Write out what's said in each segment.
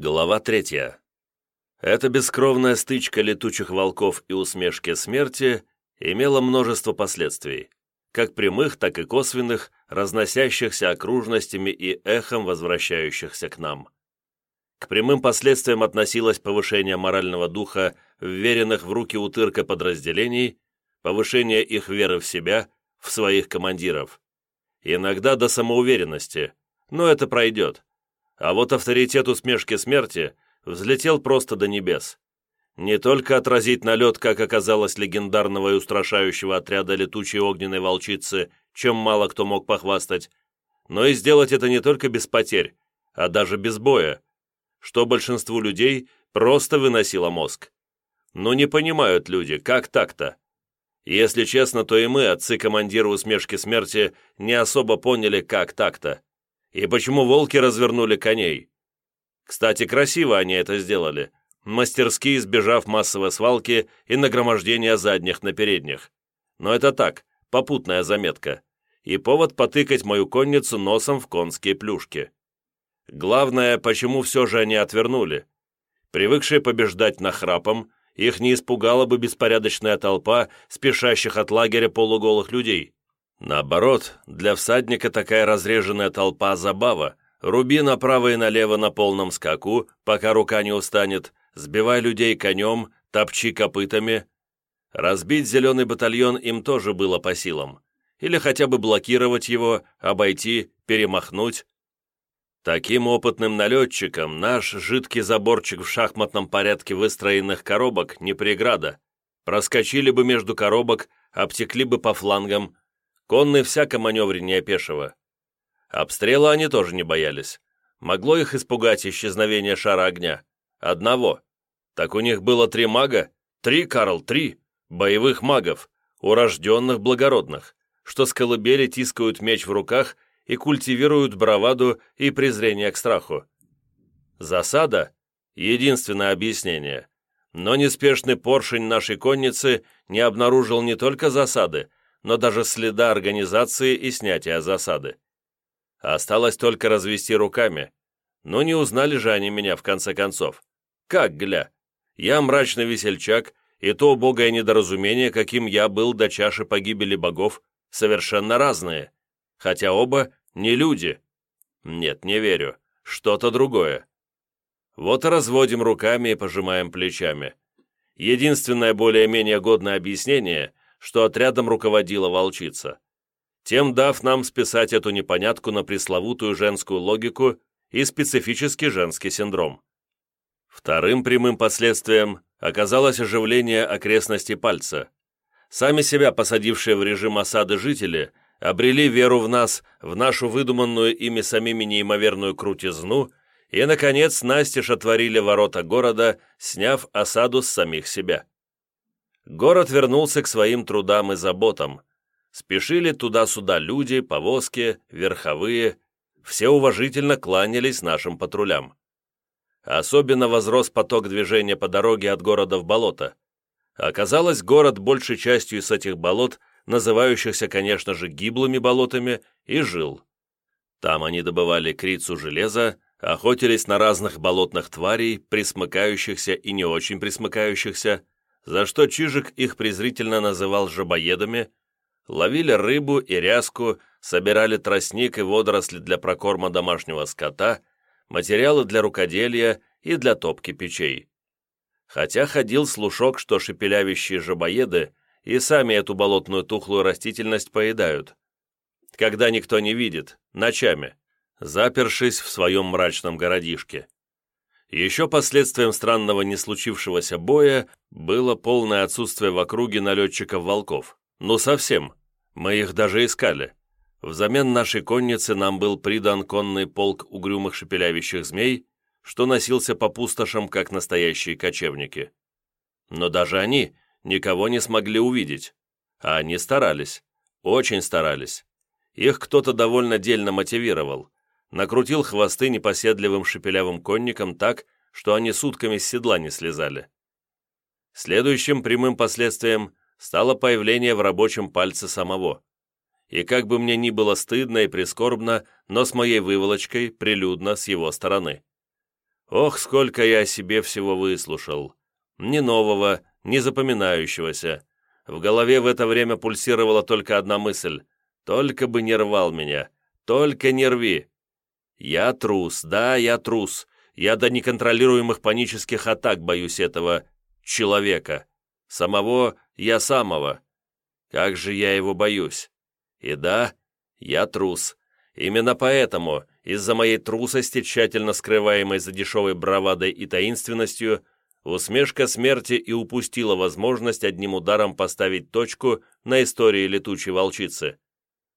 Глава третья. Эта бескровная стычка летучих волков и усмешки смерти имела множество последствий, как прямых, так и косвенных, разносящихся окружностями и эхом возвращающихся к нам. К прямым последствиям относилось повышение морального духа вверенных в руки утырка подразделений, повышение их веры в себя, в своих командиров. Иногда до самоуверенности, но это пройдет а вот авторитет усмешки смерти взлетел просто до небес. Не только отразить налет, как оказалось, легендарного и устрашающего отряда летучей огненной волчицы, чем мало кто мог похвастать, но и сделать это не только без потерь, а даже без боя, что большинству людей просто выносило мозг. Но не понимают люди, как так-то? Если честно, то и мы, отцы-командиры усмешки смерти, не особо поняли, как так-то. И почему волки развернули коней? Кстати, красиво они это сделали, мастерски избежав массовой свалки и нагромождения задних на передних. Но это так, попутная заметка. И повод потыкать мою конницу носом в конские плюшки. Главное, почему все же они отвернули. Привыкшие побеждать нахрапом, их не испугала бы беспорядочная толпа спешащих от лагеря полуголых людей. Наоборот, для всадника такая разреженная толпа забава. Руби направо и налево на полном скаку, пока рука не устанет, сбивай людей конем, топчи копытами. Разбить зеленый батальон им тоже было по силам. Или хотя бы блокировать его, обойти, перемахнуть. Таким опытным налетчикам наш жидкий заборчик в шахматном порядке выстроенных коробок не преграда. Проскочили бы между коробок, обтекли бы по флангам, Конные всяко маневреннее пешего. Обстрела они тоже не боялись. Могло их испугать исчезновение шара огня. Одного. Так у них было три мага? Три, Карл, три. Боевых магов, урожденных благородных, что с колыбели тискают меч в руках и культивируют браваду и презрение к страху. Засада — единственное объяснение. Но неспешный поршень нашей конницы не обнаружил не только засады, но даже следа организации и снятия засады. Осталось только развести руками. Но не узнали же они меня в конце концов. Как, гля? Я мрачный весельчак, и то убогое недоразумение, каким я был до чаши погибели богов, совершенно разные. Хотя оба не люди. Нет, не верю. Что-то другое. Вот и разводим руками и пожимаем плечами. Единственное более-менее годное объяснение что отрядом руководила волчица, тем дав нам списать эту непонятку на пресловутую женскую логику и специфический женский синдром. Вторым прямым последствием оказалось оживление окрестностей пальца. Сами себя посадившие в режим осады жители обрели веру в нас, в нашу выдуманную ими самими неимоверную крутизну и, наконец, настежь отворили ворота города, сняв осаду с самих себя. Город вернулся к своим трудам и заботам. Спешили туда-сюда люди, повозки, верховые. Все уважительно кланялись нашим патрулям. Особенно возрос поток движения по дороге от города в болото. Оказалось, город большей частью из этих болот, называющихся, конечно же, гиблыми болотами, и жил. Там они добывали крицу железа, охотились на разных болотных тварей, присмыкающихся и не очень присмыкающихся, за что Чижик их презрительно называл жабоедами, ловили рыбу и ряску, собирали тростник и водоросли для прокорма домашнего скота, материалы для рукоделия и для топки печей. Хотя ходил слушок, что шепелявящие жабоеды и сами эту болотную тухлую растительность поедают. Когда никто не видит, ночами, запершись в своем мрачном городишке. Еще последствием странного не случившегося боя было полное отсутствие в округе налетчиков-волков. Ну совсем. Мы их даже искали. Взамен нашей конницы нам был придан конный полк угрюмых шепелявящих змей, что носился по пустошам, как настоящие кочевники. Но даже они никого не смогли увидеть. А они старались. Очень старались. Их кто-то довольно дельно мотивировал накрутил хвосты непоседливым шепелявым конникам так, что они сутками с седла не слезали. Следующим прямым последствием стало появление в рабочем пальце самого. И как бы мне ни было стыдно и прискорбно, но с моей выволочкой, прилюдно, с его стороны. Ох, сколько я о себе всего выслушал. Ни нового, ни запоминающегося. В голове в это время пульсировала только одна мысль. Только бы не рвал меня. Только не рви. Я трус, да, я трус. Я до неконтролируемых панических атак боюсь этого человека. Самого я самого. Как же я его боюсь. И да, я трус. Именно поэтому, из-за моей трусости, тщательно скрываемой за дешевой бравадой и таинственностью, усмешка смерти и упустила возможность одним ударом поставить точку на истории летучей волчицы.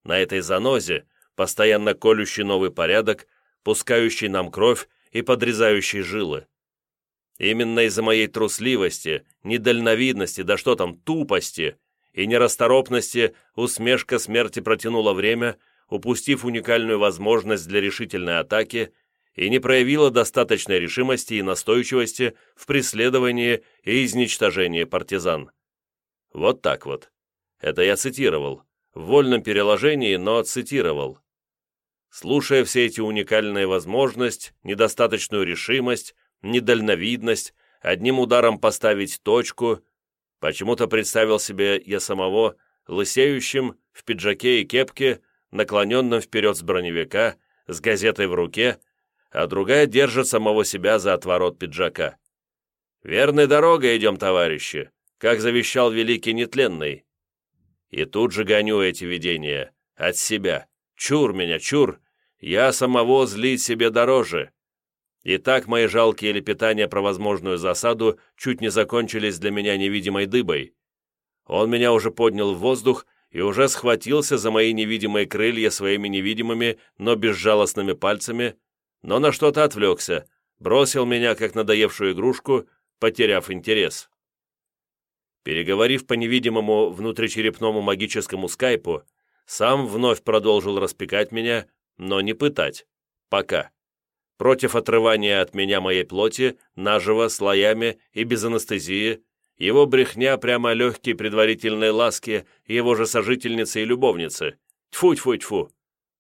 На этой занозе, постоянно колющий новый порядок, пускающий нам кровь и подрезающий жилы. Именно из-за моей трусливости, недальновидности, да что там, тупости и нерасторопности усмешка смерти протянула время, упустив уникальную возможность для решительной атаки и не проявила достаточной решимости и настойчивости в преследовании и изничтожении партизан. Вот так вот. Это я цитировал. В вольном переложении, но цитировал. Слушая все эти уникальные возможности, недостаточную решимость, недальновидность, одним ударом поставить точку, почему-то представил себе я самого лысеющим, в пиджаке и кепке, наклоненным вперед с броневика, с газетой в руке, а другая держит самого себя за отворот пиджака. «Верной дорогой идем, товарищи», как завещал великий нетленный. И тут же гоню эти видения. От себя. Чур меня, чур. Я самого злить себе дороже. И так мои жалкие лепетания про возможную засаду чуть не закончились для меня невидимой дыбой. Он меня уже поднял в воздух и уже схватился за мои невидимые крылья своими невидимыми, но безжалостными пальцами, но на что-то отвлекся, бросил меня, как надоевшую игрушку, потеряв интерес. Переговорив по невидимому внутричерепному магическому скайпу, сам вновь продолжил распекать меня, но не пытать. Пока. Против отрывания от меня моей плоти, наживо, слоями и без анестезии, его брехня прямо легкие предварительные ласки его же сожительницы и любовницы. Тьфу-тьфу-тьфу.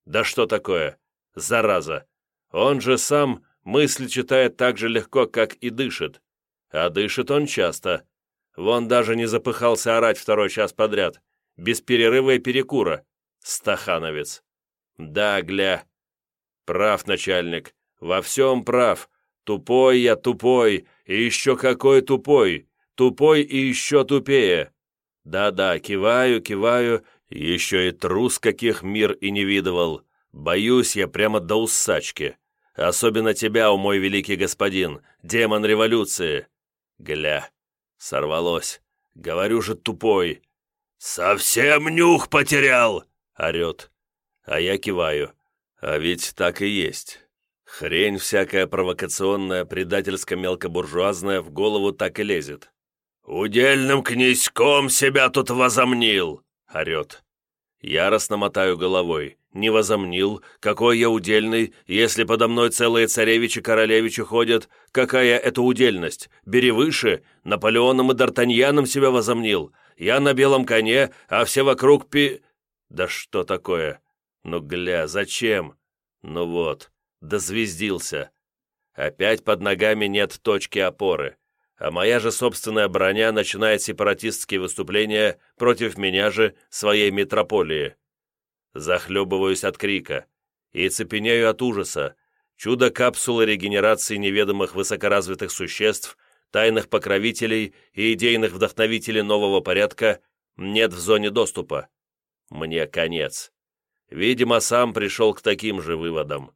Да что такое? Зараза. Он же сам мысли читает так же легко, как и дышит. А дышит он часто. Вон даже не запыхался орать второй час подряд, без перерыва и перекура. Стахановец. Да, гля. Прав, начальник. Во всем прав. Тупой я тупой, и еще какой тупой. Тупой и еще тупее. Да-да, киваю, киваю, еще и трус каких мир и не видывал. Боюсь я прямо до усачки. Особенно тебя, о мой великий господин, демон революции. Гля, Сорвалось. Говорю же, тупой. «Совсем нюх потерял!» — орет. А я киваю. А ведь так и есть. Хрень всякая провокационная, предательско-мелкобуржуазная в голову так и лезет. «Удельным князьком себя тут возомнил!» — орет. Яростно мотаю головой не возомнил, какой я удельный, если подо мной целые царевичи-королевичи ходят, какая это удельность, бери выше, Наполеоном и Д'Артаньяном себя возомнил, я на белом коне, а все вокруг пи... Да что такое? Ну, гля, зачем? Ну вот, дозвездился. Опять под ногами нет точки опоры, а моя же собственная броня начинает сепаратистские выступления против меня же, своей метрополии захлебываюсь от крика и цепенею от ужаса. Чудо-капсулы регенерации неведомых высокоразвитых существ, тайных покровителей и идейных вдохновителей нового порядка нет в зоне доступа. Мне конец. Видимо, сам пришел к таким же выводам.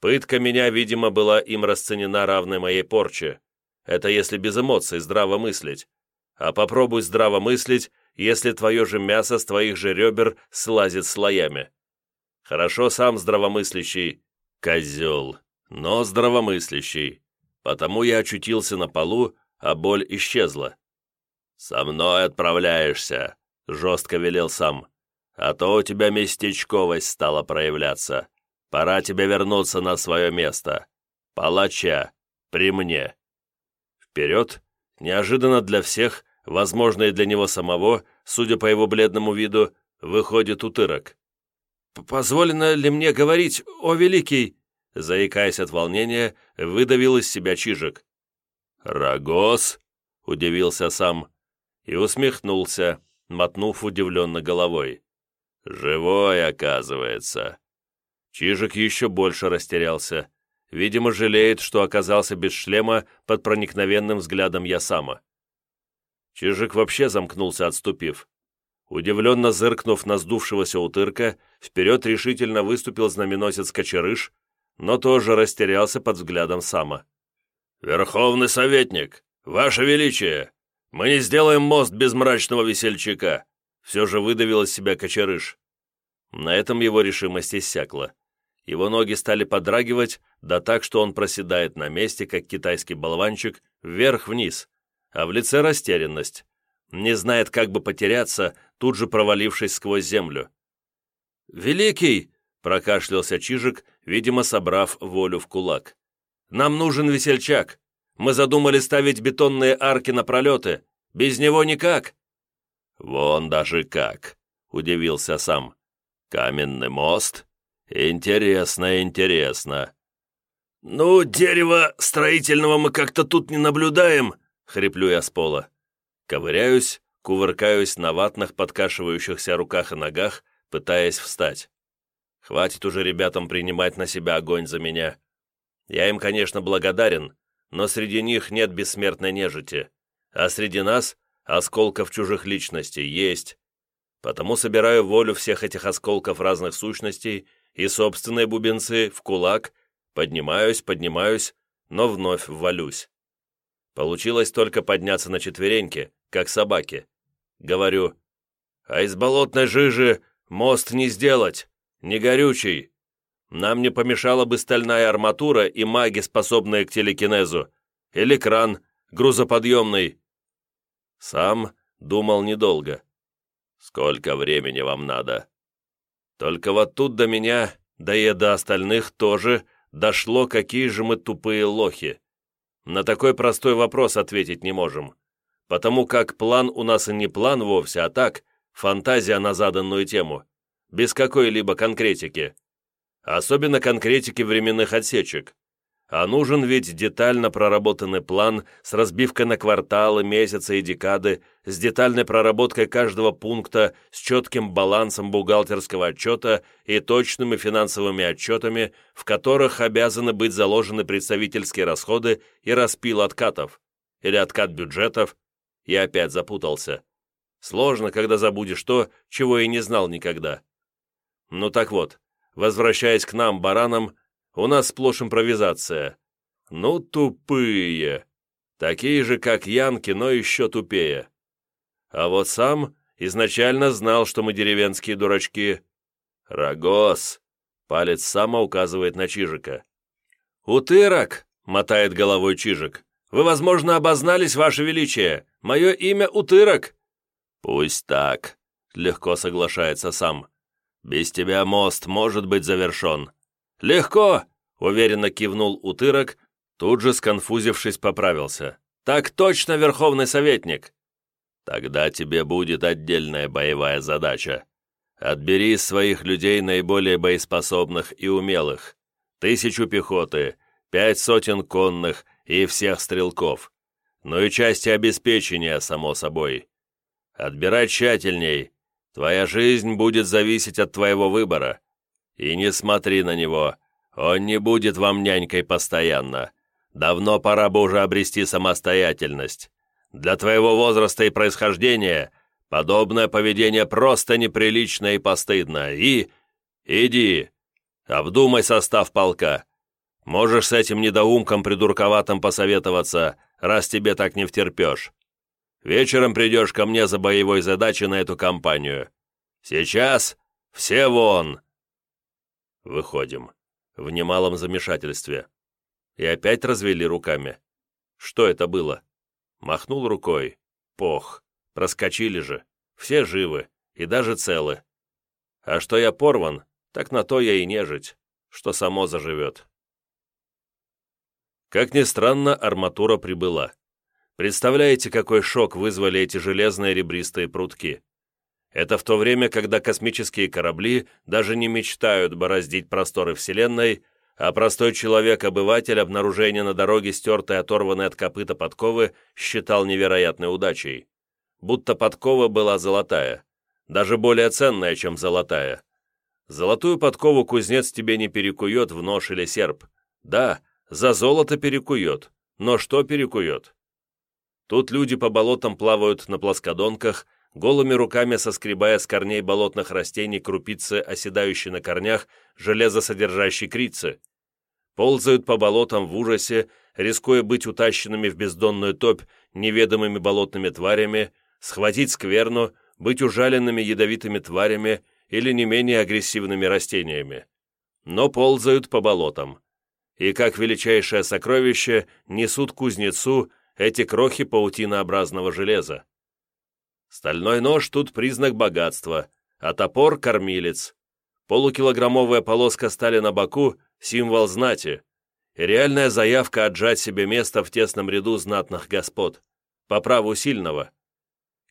Пытка меня, видимо, была им расценена равной моей порче. Это если без эмоций здраво мыслить. А попробуй здраво мыслить, если твое же мясо с твоих же ребер слазит слоями. Хорошо сам здравомыслящий, козел, но здравомыслящий. Потому я очутился на полу, а боль исчезла. «Со мной отправляешься», — жестко велел сам. «А то у тебя местечковость стала проявляться. Пора тебе вернуться на свое место. Палача, при мне». Вперед, неожиданно для всех, возможно, и для него самого, судя по его бледному виду, выходит утырок. «Позволено ли мне говорить, о великий?» заикаясь от волнения, выдавил из себя Чижик. «Рогоз?» — удивился сам и усмехнулся, мотнув удивленно головой. «Живой, оказывается». Чижик еще больше растерялся. Видимо, жалеет, что оказался без шлема под проникновенным взглядом Ясама. Чижик вообще замкнулся, отступив. Удивленно зыркнув на сдувшегося утырка, вперед решительно выступил знаменосец Кочерыш, но тоже растерялся под взглядом Сама. «Верховный советник, ваше величие, мы не сделаем мост без мрачного весельчака!» Все же выдавил из себя Кочерыш. На этом его решимость иссякла. Его ноги стали подрагивать, да так, что он проседает на месте, как китайский болванчик, вверх-вниз, а в лице растерянность. Не знает, как бы потеряться, тут же провалившись сквозь землю. «Великий!» — прокашлялся Чижик, видимо, собрав волю в кулак. «Нам нужен весельчак. Мы задумали ставить бетонные арки на пролеты. Без него никак». «Вон даже как!» — удивился сам. «Каменный мост? Интересно, интересно». «Ну, дерева строительного мы как-то тут не наблюдаем», — хриплю я с пола. Ковыряюсь, кувыркаюсь на ватных подкашивающихся руках и ногах, пытаясь встать. Хватит уже ребятам принимать на себя огонь за меня. Я им, конечно, благодарен, но среди них нет бессмертной нежити, а среди нас осколков чужих личностей есть. Потому собираю волю всех этих осколков разных сущностей и собственные бубенцы в кулак, поднимаюсь, поднимаюсь, но вновь ввалюсь. Получилось только подняться на четвереньки, как собаки. Говорю, а из болотной жижи мост не сделать, не горючий. Нам не помешала бы стальная арматура и маги, способные к телекинезу. Или кран, грузоподъемный. Сам думал недолго. Сколько времени вам надо? Только вот тут до меня, да и до остальных тоже, дошло, какие же мы тупые лохи. На такой простой вопрос ответить не можем потому как план у нас и не план вовсе, а так, фантазия на заданную тему, без какой-либо конкретики. Особенно конкретики временных отсечек. А нужен ведь детально проработанный план с разбивкой на кварталы, месяцы и декады, с детальной проработкой каждого пункта, с четким балансом бухгалтерского отчета и точными финансовыми отчетами, в которых обязаны быть заложены представительские расходы и распил откатов, или откат бюджетов, я опять запутался. Сложно, когда забудешь то, чего и не знал никогда. Ну так вот, возвращаясь к нам, баранам, у нас сплошь импровизация. Ну, тупые. Такие же, как Янки, но еще тупее. А вот сам изначально знал, что мы деревенские дурачки. Рогос. Палец сама указывает на Чижика. «Утырок!» — мотает головой Чижик. «Вы, возможно, обознались, Ваше Величие. Мое имя Утырок». «Пусть так», — легко соглашается сам. «Без тебя мост может быть завершен». «Легко», — уверенно кивнул Утырок, тут же сконфузившись поправился. «Так точно, Верховный Советник». «Тогда тебе будет отдельная боевая задача. Отбери из своих людей наиболее боеспособных и умелых. Тысячу пехоты, пять сотен конных и всех стрелков но и части обеспечения, само собой. Отбирай тщательней. Твоя жизнь будет зависеть от твоего выбора. И не смотри на него. Он не будет вам нянькой постоянно. Давно пора бы уже обрести самостоятельность. Для твоего возраста и происхождения подобное поведение просто неприлично и постыдно. И... иди. Обдумай состав полка. Можешь с этим недоумком придурковатым посоветоваться, раз тебе так не втерпешь. Вечером придешь ко мне за боевой задачей на эту кампанию. Сейчас все вон!» Выходим. В немалом замешательстве. И опять развели руками. Что это было? Махнул рукой. Пох. Проскочили же. Все живы. И даже целы. А что я порван, так на то я и нежить, что само заживет. Как ни странно, арматура прибыла. Представляете, какой шок вызвали эти железные ребристые прутки? Это в то время, когда космические корабли даже не мечтают бороздить просторы Вселенной, а простой человек-обыватель обнаружение на дороге стертой оторванной от копыта подковы считал невероятной удачей. Будто подкова была золотая, даже более ценная, чем золотая. Золотую подкову кузнец тебе не перекует в нож или серп. Да, за золото перекует, но что перекует? Тут люди по болотам плавают на плоскодонках, голыми руками соскребая с корней болотных растений крупицы, оседающие на корнях, железосодержащей крицы. Ползают по болотам в ужасе, рискуя быть утащенными в бездонную топь неведомыми болотными тварями, схватить скверну, быть ужаленными ядовитыми тварями или не менее агрессивными растениями. Но ползают по болотам. И как величайшее сокровище несут кузнецу эти крохи паутинообразного железа. Стальной нож тут признак богатства, а топор — кормилец. Полукилограммовая полоска стали на боку — символ знати. И реальная заявка отжать себе место в тесном ряду знатных господ. По праву сильного.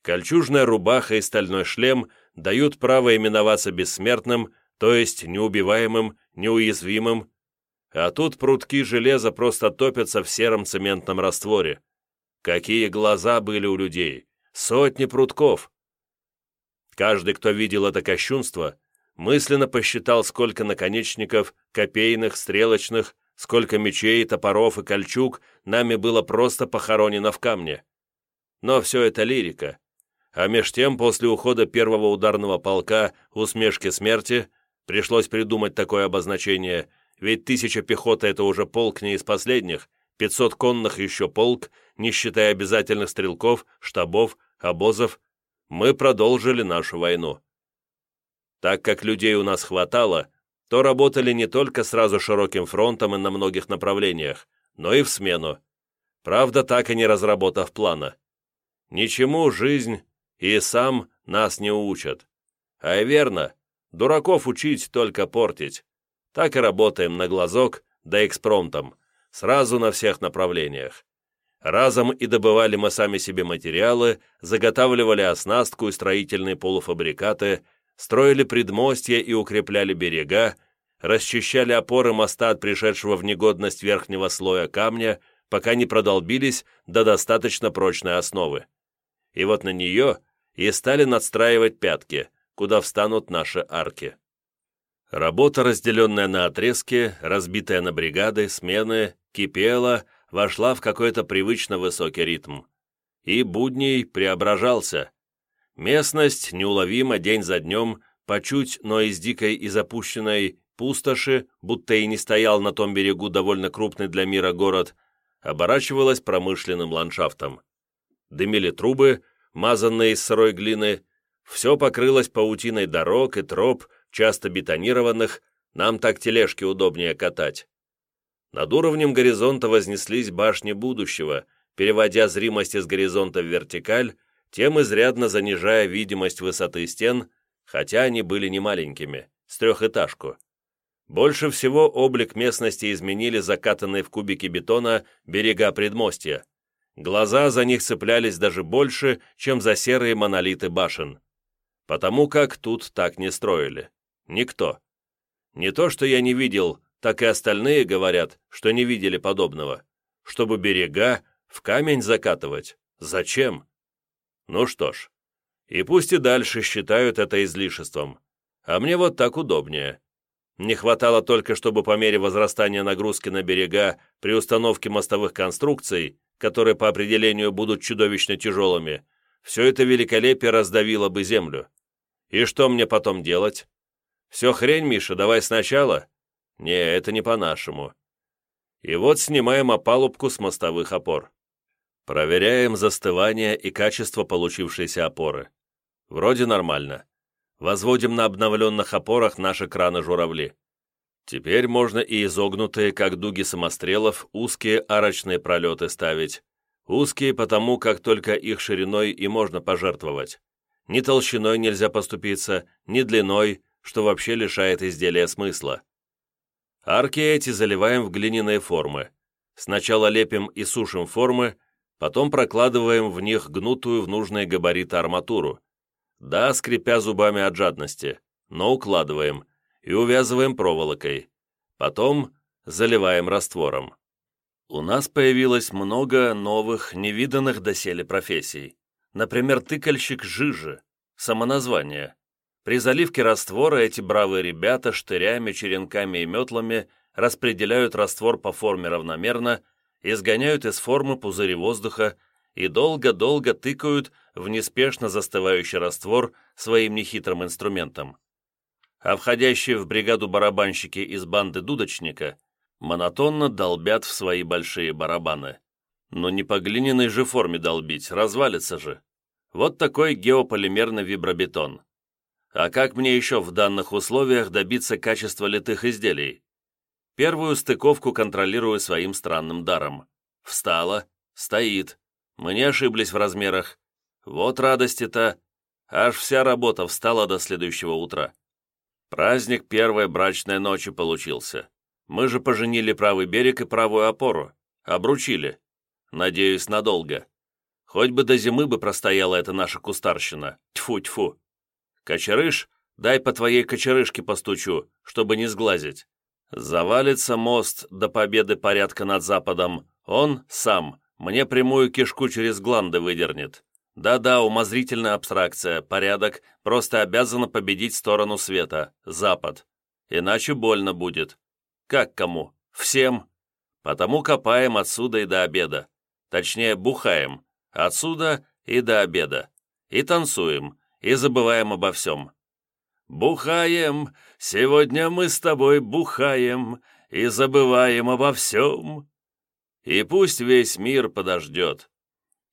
Кольчужная рубаха и стальной шлем дают право именоваться бессмертным, то есть неубиваемым, неуязвимым, а тут прутки железа просто топятся в сером цементном растворе. Какие глаза были у людей! Сотни прутков! Каждый, кто видел это кощунство, мысленно посчитал, сколько наконечников, копейных, стрелочных, сколько мечей, топоров и кольчуг нами было просто похоронено в камне. Но все это лирика. А меж тем, после ухода первого ударного полка «Усмешки смерти» пришлось придумать такое обозначение, ведь тысяча пехоты — это уже полк не из последних, пятьсот конных еще полк, не считая обязательных стрелков, штабов, обозов, мы продолжили нашу войну. Так как людей у нас хватало, то работали не только сразу широким фронтом и на многих направлениях, но и в смену. Правда, так и не разработав плана. Ничему жизнь и сам нас не учат. А и верно, дураков учить только портить. Так и работаем на глазок, да экспромтом, сразу на всех направлениях. Разом и добывали мы сами себе материалы, заготавливали оснастку и строительные полуфабрикаты, строили предмостья и укрепляли берега, расчищали опоры моста от пришедшего в негодность верхнего слоя камня, пока не продолбились до достаточно прочной основы. И вот на нее и стали надстраивать пятки, куда встанут наши арки. Работа, разделенная на отрезки, разбитая на бригады, смены, кипела, вошла в какой-то привычно высокий ритм. И будний преображался. Местность неуловимо день за днем, по чуть, но из дикой и запущенной пустоши, будто и не стоял на том берегу довольно крупный для мира город, оборачивалась промышленным ландшафтом. Дымили трубы, мазанные из сырой глины, все покрылось паутиной дорог и троп, часто бетонированных, нам так тележки удобнее катать. Над уровнем горизонта вознеслись башни будущего, переводя зримость из горизонта в вертикаль, тем изрядно занижая видимость высоты стен, хотя они были не маленькими, с трехэтажку. Больше всего облик местности изменили закатанные в кубики бетона берега предмостья. Глаза за них цеплялись даже больше, чем за серые монолиты башен. Потому как тут так не строили. Никто. Не то, что я не видел так и остальные говорят, что не видели подобного. Чтобы берега в камень закатывать. Зачем? Ну что ж, и пусть и дальше считают это излишеством. А мне вот так удобнее. Не хватало только, чтобы по мере возрастания нагрузки на берега при установке мостовых конструкций, которые по определению будут чудовищно тяжелыми, все это великолепие раздавило бы землю. И что мне потом делать? Все хрень, Миша, давай сначала. Не, это не по-нашему. И вот снимаем опалубку с мостовых опор. Проверяем застывание и качество получившейся опоры. Вроде нормально. Возводим на обновленных опорах наши краны-журавли. Теперь можно и изогнутые, как дуги самострелов, узкие арочные пролеты ставить. Узкие потому, как только их шириной и можно пожертвовать. Ни толщиной нельзя поступиться, ни длиной, что вообще лишает изделия смысла. Арки эти заливаем в глиняные формы. Сначала лепим и сушим формы, потом прокладываем в них гнутую в нужные габариты арматуру. Да, скрипя зубами от жадности, но укладываем и увязываем проволокой. Потом заливаем раствором. У нас появилось много новых, невиданных доселе профессий. Например, тыкальщик жижи, самоназвание. При заливке раствора эти бравые ребята штырями, черенками и метлами распределяют раствор по форме равномерно, изгоняют из формы пузыри воздуха и долго-долго тыкают в неспешно застывающий раствор своим нехитрым инструментом. А входящие в бригаду барабанщики из банды дудочника монотонно долбят в свои большие барабаны. Но не по глиняной же форме долбить, развалится же. Вот такой геополимерный вибробетон. А как мне еще в данных условиях добиться качества литых изделий? Первую стыковку контролирую своим странным даром. Встала, стоит. Мы не ошиблись в размерах. Вот радости-то. Аж вся работа встала до следующего утра. Праздник первой брачной ночи получился. Мы же поженили правый берег и правую опору. Обручили. Надеюсь, надолго. Хоть бы до зимы бы простояла эта наша кустарщина. Тьфу-тьфу. Кочерыш, дай по твоей кочерышке постучу, чтобы не сглазить. Завалится мост до победы порядка над Западом. Он сам мне прямую кишку через гланды выдернет. Да-да, умозрительная абстракция, порядок, просто обязана победить сторону света, Запад. Иначе больно будет. Как кому? Всем. Потому копаем отсюда и до обеда. Точнее, бухаем. Отсюда и до обеда. И танцуем, и забываем обо всем. Бухаем, сегодня мы с тобой бухаем, и забываем обо всем. И пусть весь мир подождет.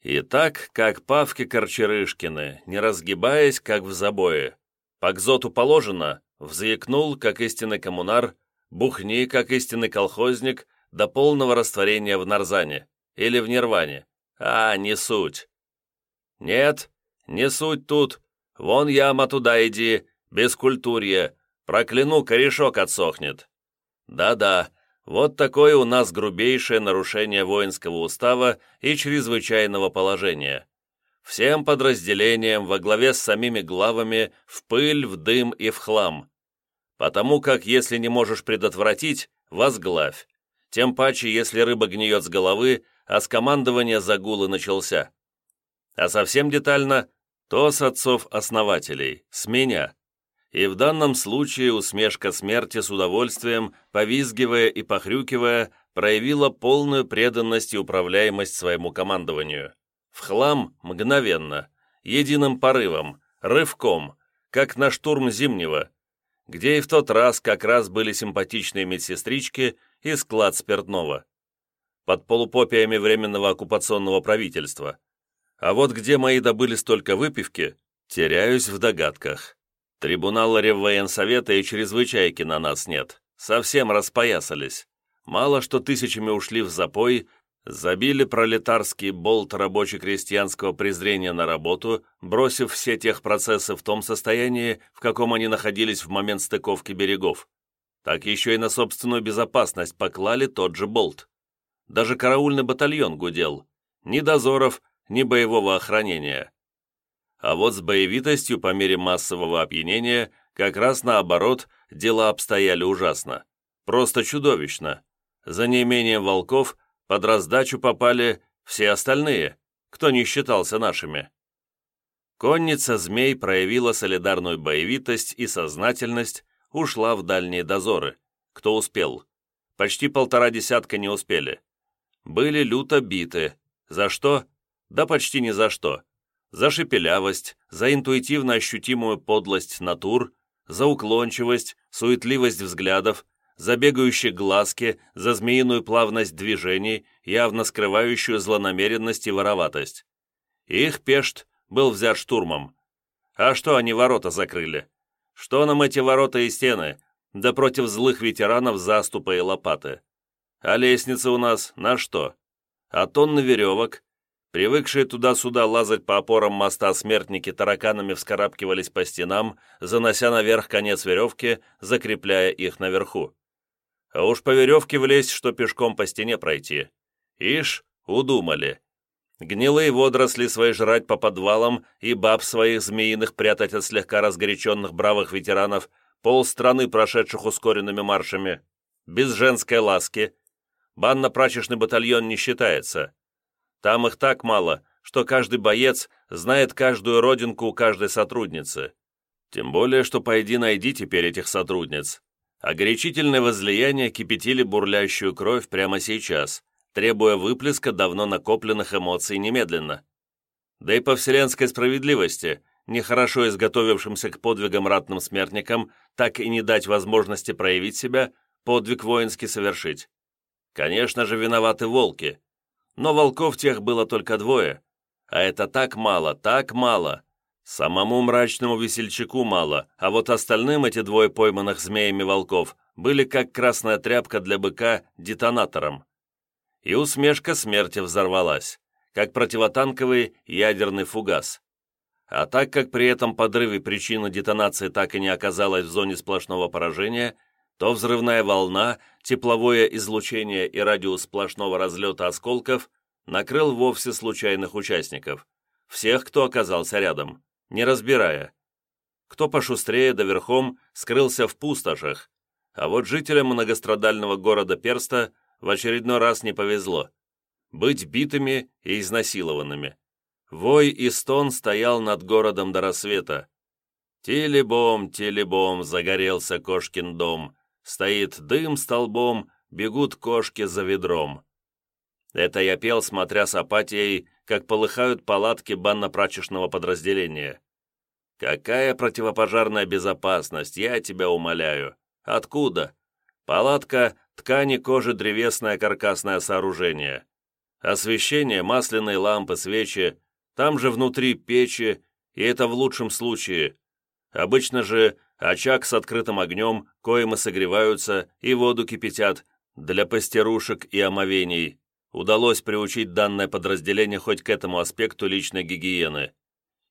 И так, как Павки Корчерышкины, не разгибаясь, как в забое. По кзоту положено, взъякнул, как истинный коммунар, Бухни, как истинный колхозник, до полного растворения в нарзане или в нирване. А, не суть. Нет, не суть тут. Вон яма туда иди, без культурья. Прокляну, корешок отсохнет. Да-да, вот такое у нас грубейшее нарушение воинского устава и чрезвычайного положения. Всем подразделениям во главе с самими главами в пыль, в дым и в хлам потому как если не можешь предотвратить, возглавь. Тем паче, если рыба гниет с головы, а с командования загулы начался. А совсем детально, то с отцов-основателей, с меня. И в данном случае усмешка смерти с удовольствием, повизгивая и похрюкивая, проявила полную преданность и управляемость своему командованию. В хлам мгновенно, единым порывом, рывком, как на штурм Зимнего, где и в тот раз как раз были симпатичные медсестрички и склад спиртного. Под полупопиями Временного оккупационного правительства. А вот где мои добыли столько выпивки, теряюсь в догадках. Трибунала Реввоенсовета и чрезвычайки на нас нет. Совсем распоясались. Мало что тысячами ушли в запой, забили пролетарский болт рабоче-крестьянского презрения на работу, бросив все тех процессы в том состоянии, в каком они находились в момент стыковки берегов. Так еще и на собственную безопасность поклали тот же болт. Даже караульный батальон гудел. Ни дозоров, ни боевого охранения. А вот с боевитостью по мере массового опьянения как раз наоборот дела обстояли ужасно. Просто чудовищно. За неимением волков – под раздачу попали все остальные, кто не считался нашими. Конница «Змей» проявила солидарную боевитость и сознательность, ушла в дальние дозоры. Кто успел? Почти полтора десятка не успели. Были люто биты. За что? Да почти ни за что. За шепелявость, за интуитивно ощутимую подлость натур, за уклончивость, суетливость взглядов, за бегающие глазки, за змеиную плавность движений, явно скрывающую злонамеренность и вороватость. Их пешт был взят штурмом. А что они ворота закрыли? Что нам эти ворота и стены? Да против злых ветеранов заступа и лопаты. А лестница у нас на что? А тонны веревок? Привыкшие туда-сюда лазать по опорам моста смертники тараканами вскарабкивались по стенам, занося наверх конец веревки, закрепляя их наверху. А уж по веревке влезть, что пешком по стене пройти. Ишь, удумали. Гнилые водоросли свои жрать по подвалам и баб своих змеиных прятать от слегка разгоряченных бравых ветеранов, полстраны, прошедших ускоренными маршами. без женской ласки. Банно-прачечный батальон не считается. Там их так мало, что каждый боец знает каждую родинку у каждой сотрудницы. Тем более, что пойди найди теперь этих сотрудниц. А горячительные возлияния кипятили бурлящую кровь прямо сейчас, требуя выплеска давно накопленных эмоций немедленно. Да и по вселенской справедливости, нехорошо изготовившимся к подвигам ратным смертникам, так и не дать возможности проявить себя, подвиг воинский совершить. Конечно же, виноваты волки. Но волков тех было только двое, а это так мало, так мало. Самому мрачному весельчаку мало, а вот остальным эти двое пойманных змеями волков были как красная тряпка для быка детонатором. И усмешка смерти взорвалась, как противотанковый ядерный фугас. А так как при этом подрыве причина детонации так и не оказалась в зоне сплошного поражения, то взрывная волна, тепловое излучение и радиус сплошного разлета осколков накрыл вовсе случайных участников, всех, кто оказался рядом, не разбирая. Кто пошустрее да верхом скрылся в пустошах, а вот жителям многострадального города Перста в очередной раз не повезло. Быть битыми и изнасилованными. Вой и стон стоял над городом до рассвета. Телебом, телебом, загорелся кошкин дом. Стоит дым столбом, бегут кошки за ведром. Это я пел, смотря с апатией, как полыхают палатки банно-прачечного подразделения. Какая противопожарная безопасность, я тебя умоляю. Откуда? Палатка – ткани, кожи, древесное каркасное сооружение. Освещение, масляные лампы, свечи. Там же внутри печи, и это в лучшем случае. Обычно же очаг с открытым огнем, коим и согреваются, и воду кипятят, для пастерушек и омовений удалось приучить данное подразделение хоть к этому аспекту личной гигиены.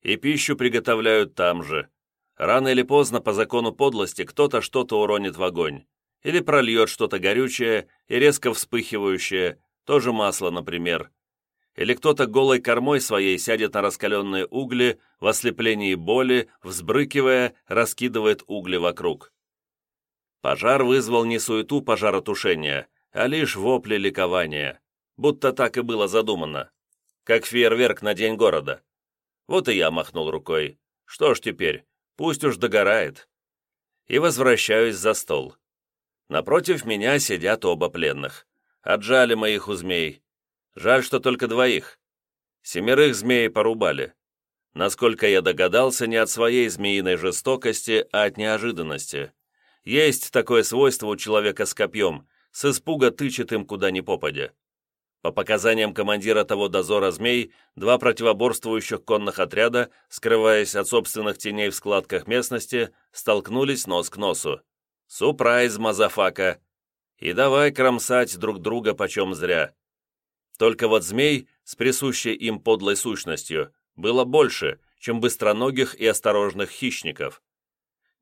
И пищу приготовляют там же. Рано или поздно, по закону подлости, кто-то что-то уронит в огонь. Или прольет что-то горючее и резко вспыхивающее, тоже масло, например. Или кто-то голой кормой своей сядет на раскаленные угли, в ослеплении боли, взбрыкивая, раскидывает угли вокруг. Пожар вызвал не суету пожаротушения, а лишь вопли ликования будто так и было задумано, как фейерверк на День города. Вот и я махнул рукой. Что ж теперь, пусть уж догорает. И возвращаюсь за стол. Напротив меня сидят оба пленных. Отжали моих у змей. Жаль, что только двоих. Семерых змей порубали. Насколько я догадался, не от своей змеиной жестокости, а от неожиданности. Есть такое свойство у человека с копьем, с испуга тычет им куда ни попадя. По показаниям командира того дозора «Змей», два противоборствующих конных отряда, скрываясь от собственных теней в складках местности, столкнулись нос к носу. «Surprise, motherfucker!» И давай кромсать друг друга почем зря. Только вот змей с присущей им подлой сущностью было больше, чем быстроногих и осторожных хищников.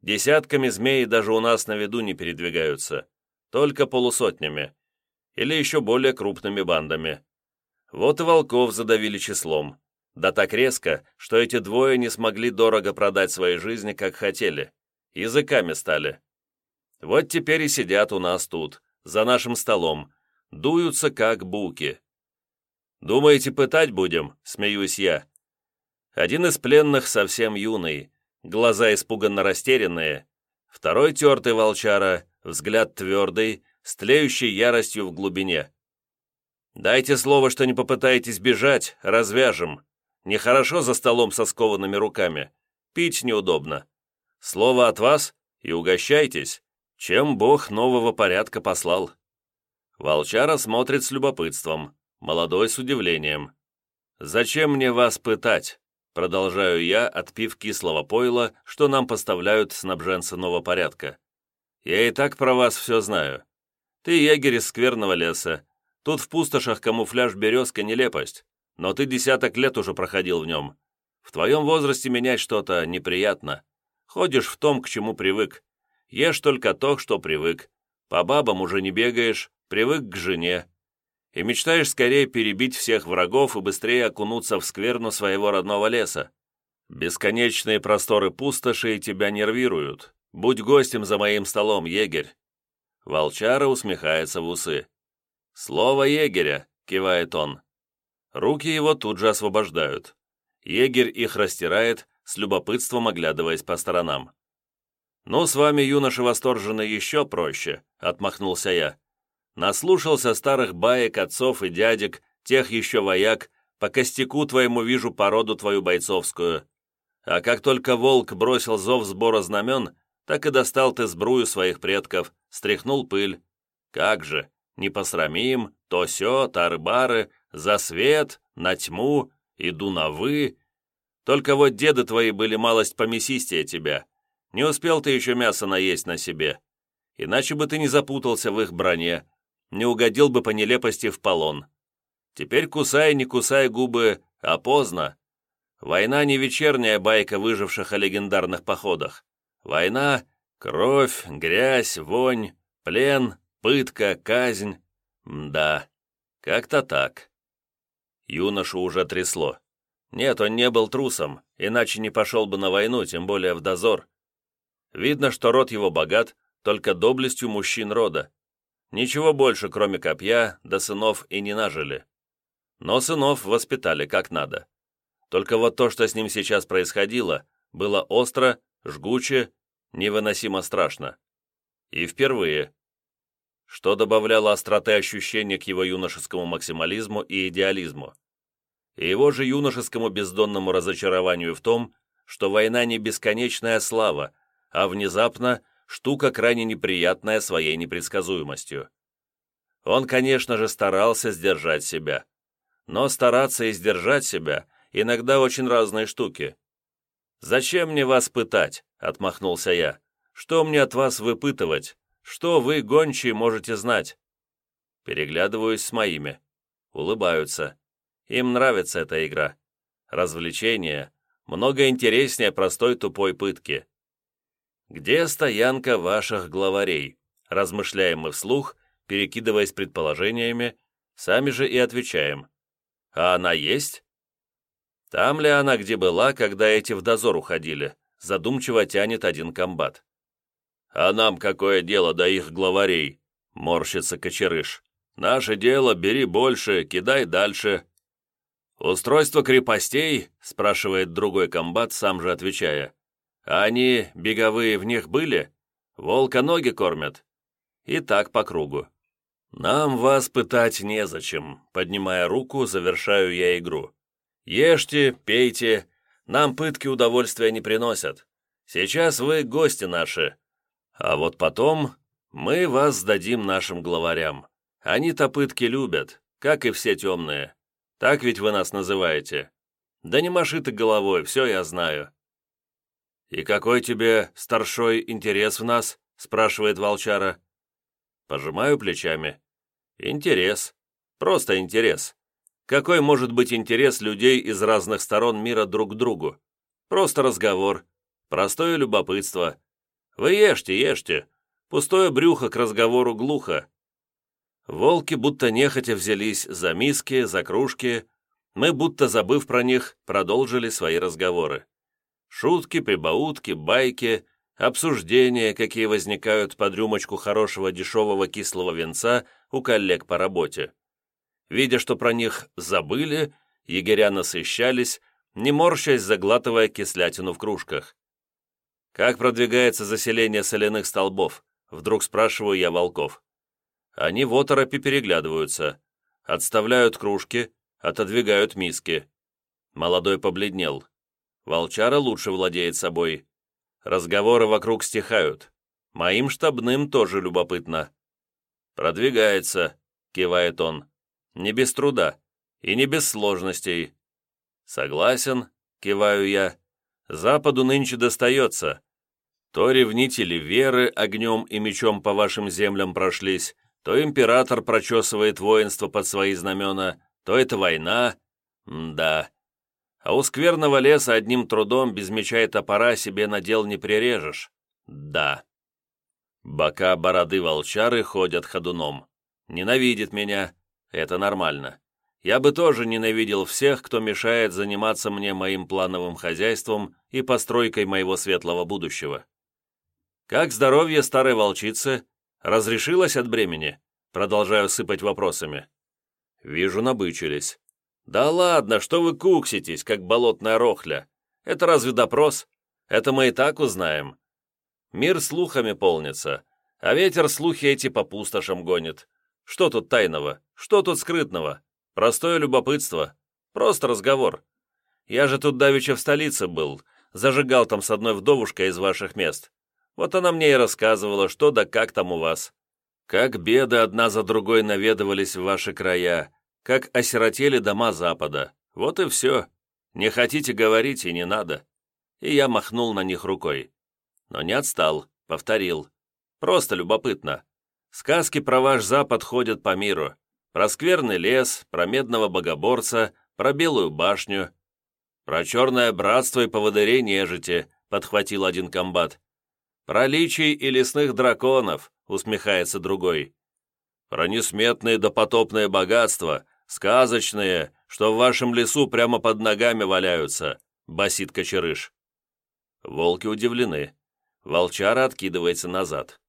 Десятками змей даже у нас на виду не передвигаются, только полусотнями или еще более крупными бандами. Вот и волков задавили числом. Да так резко, что эти двое не смогли дорого продать свои жизни, как хотели. Языками стали. Вот теперь и сидят у нас тут, за нашим столом, дуются как буки. «Думаете, пытать будем?» — смеюсь я. Один из пленных совсем юный, глаза испуганно растерянные, второй тертый волчара, взгляд твердый, с тлеющей яростью в глубине. «Дайте слово, что не попытаетесь бежать, развяжем. Нехорошо за столом со скованными руками. Пить неудобно. Слово от вас и угощайтесь, чем Бог нового порядка послал». Волчара смотрит с любопытством, молодой с удивлением. «Зачем мне вас пытать?» Продолжаю я, отпив кислого пойла, что нам поставляют снабженцы нового порядка. «Я и так про вас все знаю. Ты егерь из скверного леса. Тут в пустошах камуфляж березка нелепость, но ты десяток лет уже проходил в нем. В твоем возрасте менять что-то неприятно. Ходишь в том, к чему привык. Ешь только то, что привык. По бабам уже не бегаешь, привык к жене. И мечтаешь скорее перебить всех врагов и быстрее окунуться в скверну своего родного леса. Бесконечные просторы пустоши тебя нервируют. Будь гостем за моим столом, егерь. Волчара усмехается в усы. «Слово егеря!» — кивает он. Руки его тут же освобождают. Егерь их растирает, с любопытством оглядываясь по сторонам. «Ну, с вами, юноша восторженный, еще проще», — отмахнулся я. «Наслушался старых баек отцов и дядек, тех еще вояк, по костяку твоему вижу породу твою бойцовскую. А как только волк бросил зов сбора знамен, так и достал ты сбрую своих предков, стряхнул пыль. Как же, не посрамим, то сё, тары-бары, за свет, на тьму, иду на вы. Только вот деды твои были малость помесистее тебя. Не успел ты еще мясо наесть на себе. Иначе бы ты не запутался в их броне, не угодил бы по нелепости в полон. Теперь кусай, не кусай губы, а поздно. Война не вечерняя байка выживших о легендарных походах. Война — кровь, грязь, вонь, плен, пытка, казнь. Да, как-то так. Юношу уже трясло. Нет, он не был трусом, иначе не пошел бы на войну, тем более в дозор. Видно, что род его богат, только доблестью мужчин рода. Ничего больше, кроме копья, до сынов и не нажили. Но сынов воспитали как надо. Только вот то, что с ним сейчас происходило, было остро, жгуче, невыносимо страшно. И впервые. Что добавляло остроты ощущения к его юношескому максимализму и идеализму. И его же юношескому бездонному разочарованию в том, что война не бесконечная слава, а внезапно штука крайне неприятная своей непредсказуемостью. Он, конечно же, старался сдержать себя. Но стараться и сдержать себя иногда очень разные штуки. «Зачем мне вас пытать?» — отмахнулся я. «Что мне от вас выпытывать? Что вы, гончие, можете знать?» Переглядываюсь с моими. Улыбаются. Им нравится эта игра. Развлечение много интереснее простой тупой пытки. «Где стоянка ваших главарей?» Размышляем мы вслух, перекидываясь предположениями, сами же и отвечаем. «А она есть?» «Там ли она, где была, когда эти в дозор уходили?» Задумчиво тянет один комбат. «А нам какое дело до их главарей?» Морщится кочерыш. «Наше дело, бери больше, кидай дальше». «Устройство крепостей?» спрашивает другой комбат, сам же отвечая. А они, беговые, в них были? Волка ноги кормят? И так по кругу. Нам вас пытать незачем. Поднимая руку, завершаю я игру. Ешьте, пейте. Нам пытки удовольствия не приносят. Сейчас вы гости наши. А вот потом мы вас сдадим нашим главарям. Они-то пытки любят, как и все темные. Так ведь вы нас называете? Да не маши ты головой, все я знаю. «И какой тебе, старшой, интерес в нас?» — спрашивает волчара. Пожимаю плечами. «Интерес. Просто интерес. Какой может быть интерес людей из разных сторон мира друг к другу? Просто разговор. Простое любопытство. Вы ешьте, ешьте. Пустое брюхо к разговору глухо». Волки будто нехотя взялись за миски, за кружки. Мы, будто забыв про них, продолжили свои разговоры. Шутки, прибаутки, байки, обсуждения, какие возникают под рюмочку хорошего дешевого кислого винца у коллег по работе. Видя, что про них забыли, егеря насыщались, не морщась, заглатывая кислятину в кружках. «Как продвигается заселение соляных столбов?» Вдруг спрашиваю я волков. Они в оторопе переглядываются, отставляют кружки, отодвигают миски. Молодой побледнел. Волчара лучше владеет собой. Разговоры вокруг стихают. Моим штабным тоже любопытно. «Продвигается», — кивает он. «Не без труда и не без сложностей». «Согласен», — киваю я. «Западу нынче достается. То ревнители веры огнем и мечом по вашим землям прошлись, то император прочесывает воинство под свои знамена, то это война. М да, а у скверного леса одним трудом без меча и топора себе надел не прирежешь. Да. Бока бороды волчары ходят ходуном. Ненавидит меня. Это нормально. Я бы тоже ненавидел всех, кто мешает заниматься мне моим плановым хозяйством и постройкой моего светлого будущего. Как здоровье старой волчицы? Разрешилась от бремени?» Продолжаю сыпать вопросами. Вижу, набычились. «Да ладно, что вы кукситесь, как болотная рохля? Это разве допрос? Это мы и так узнаем. Мир слухами полнится, а ветер слухи эти по пустошам гонит. Что тут тайного? Что тут скрытного? Простое любопытство. Просто разговор. Я же тут давеча в столице был, зажигал там с одной вдовушкой из ваших мест. Вот она мне и рассказывала, что да как там у вас. Как беды одна за другой наведывались в ваши края, как осиротели дома Запада. Вот и все. Не хотите говорить и не надо. И я махнул на них рукой. Но не отстал, повторил. Просто любопытно. Сказки про ваш Запад ходят по миру. Про скверный лес, про медного богоборца, про белую башню. Про черное братство и поводырей нежити, подхватил один комбат. Про личий и лесных драконов, усмехается другой. Про несметные допотопные богатства, сказочные, что в вашем лесу прямо под ногами валяются, басит кочерыш. Волки удивлены. Волчара откидывается назад.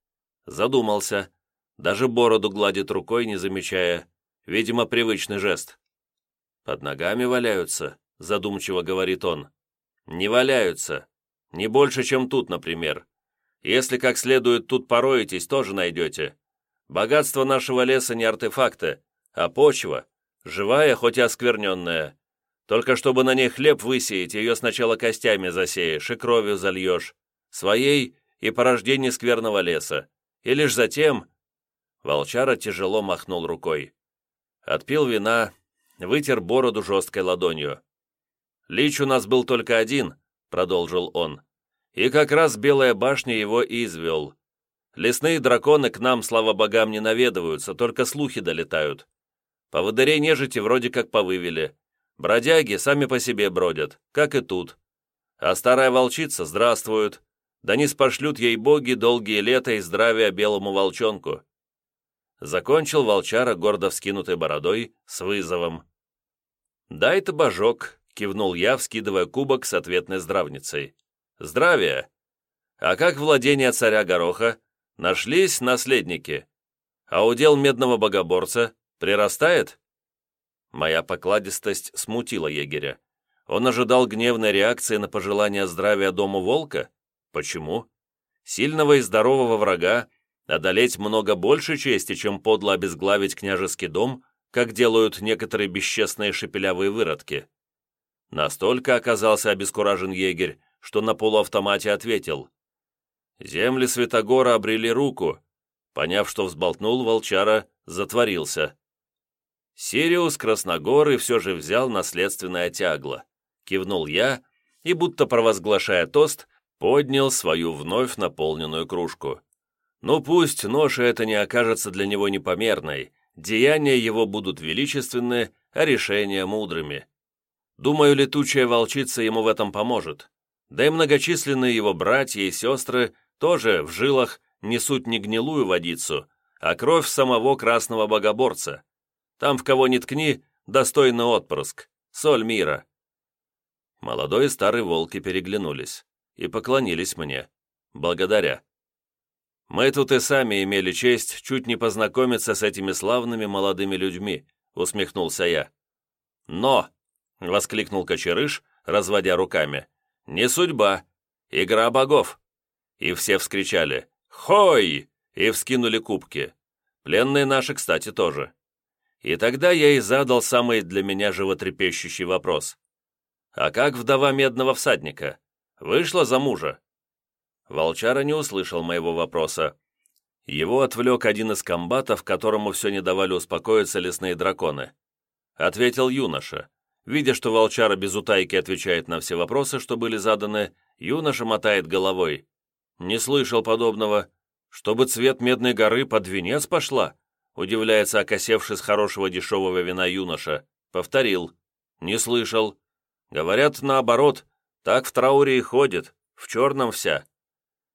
Задумался. Даже бороду гладит рукой, не замечая. Видимо, привычный жест. «Под ногами валяются», — задумчиво говорит он. «Не валяются. Не больше, чем тут, например. Если как следует тут пороетесь, тоже найдете. Богатство нашего леса не артефакты, а почва, живая, хоть и оскверненная. Только чтобы на ней хлеб высеять, ее сначала костями засеешь и кровью зальешь, своей и порождение скверного леса. И лишь затем...» Волчара тяжело махнул рукой. Отпил вина, вытер бороду жесткой ладонью. «Лич у нас был только один», — продолжил он. И как раз Белая башня его и извел. Лесные драконы к нам, слава богам, не наведываются, только слухи долетают. Поводырей нежити вроде как повывели. Бродяги сами по себе бродят, как и тут. А старая волчица здравствует. Да не спошлют ей боги долгие лета и здравия белому волчонку. Закончил волчара, гордо вскинутой бородой, с вызовом. «Дай-то божок», — кивнул я, вскидывая кубок с ответной здравницей. Здравия! А как владение царя Гороха? Нашлись наследники. А удел медного богоборца прирастает? Моя покладистость смутила егеря. Он ожидал гневной реакции на пожелание здравия дому волка? Почему? Сильного и здорового врага одолеть много больше чести, чем подло обезглавить княжеский дом, как делают некоторые бесчестные шепелявые выродки. Настолько оказался обескуражен егерь, что на полуавтомате ответил. Земли Святогора обрели руку. Поняв, что взболтнул, волчара затворился. Сириус Красногорый все же взял наследственное тягло. Кивнул я и, будто провозглашая тост, поднял свою вновь наполненную кружку. Ну пусть ноша это не окажется для него непомерной, деяния его будут величественны, а решения мудрыми. Думаю, летучая волчица ему в этом поможет да и многочисленные его братья и сестры тоже в жилах несут не гнилую водицу, а кровь самого красного богоборца. Там в кого ни ткни, достойный отпрыск, соль мира. Молодой и старый волки переглянулись и поклонились мне. Благодаря. Мы тут и сами имели честь чуть не познакомиться с этими славными молодыми людьми, усмехнулся я. Но, — воскликнул Кочерыш, разводя руками, — «Не судьба! Игра богов!» И все вскричали «Хой!» и вскинули кубки. Пленные наши, кстати, тоже. И тогда я и задал самый для меня животрепещущий вопрос. «А как вдова медного всадника? Вышла за мужа?» Волчара не услышал моего вопроса. Его отвлек один из комбатов, которому все не давали успокоиться лесные драконы. Ответил юноша. Видя, что волчара без утайки отвечает на все вопросы, что были заданы, юноша мотает головой. «Не слышал подобного. Чтобы цвет Медной горы под венец пошла?» Удивляется окосевший с хорошего дешевого вина юноша. Повторил. «Не слышал. Говорят, наоборот, так в трауре и ходит, в черном вся.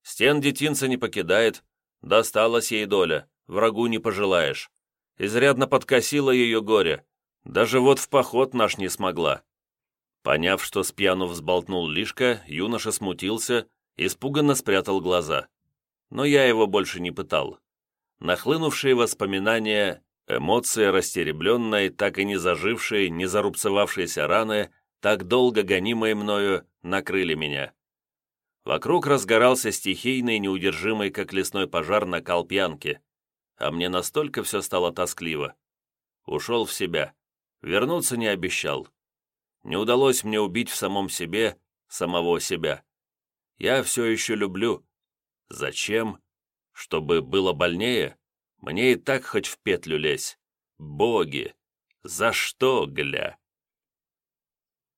Стен детинца не покидает, досталась ей доля, врагу не пожелаешь. Изрядно подкосило ее горе, даже вот в поход наш не смогла». Поняв, что с пьяну взболтнул лишка, юноша смутился, испуганно спрятал глаза. Но я его больше не пытал. Нахлынувшие воспоминания, эмоции растеребленной, так и не зажившие, не зарубцевавшиеся раны, так долго гонимые мною, накрыли меня. Вокруг разгорался стихийный, неудержимый, как лесной пожар, накал пьянки, а мне настолько все стало тоскливо. Ушел в себя, вернуться не обещал. Не удалось мне убить в самом себе самого себя. Я все еще люблю. Зачем? Чтобы было больнее? Мне и так хоть в петлю лезь. Боги! За что, гля?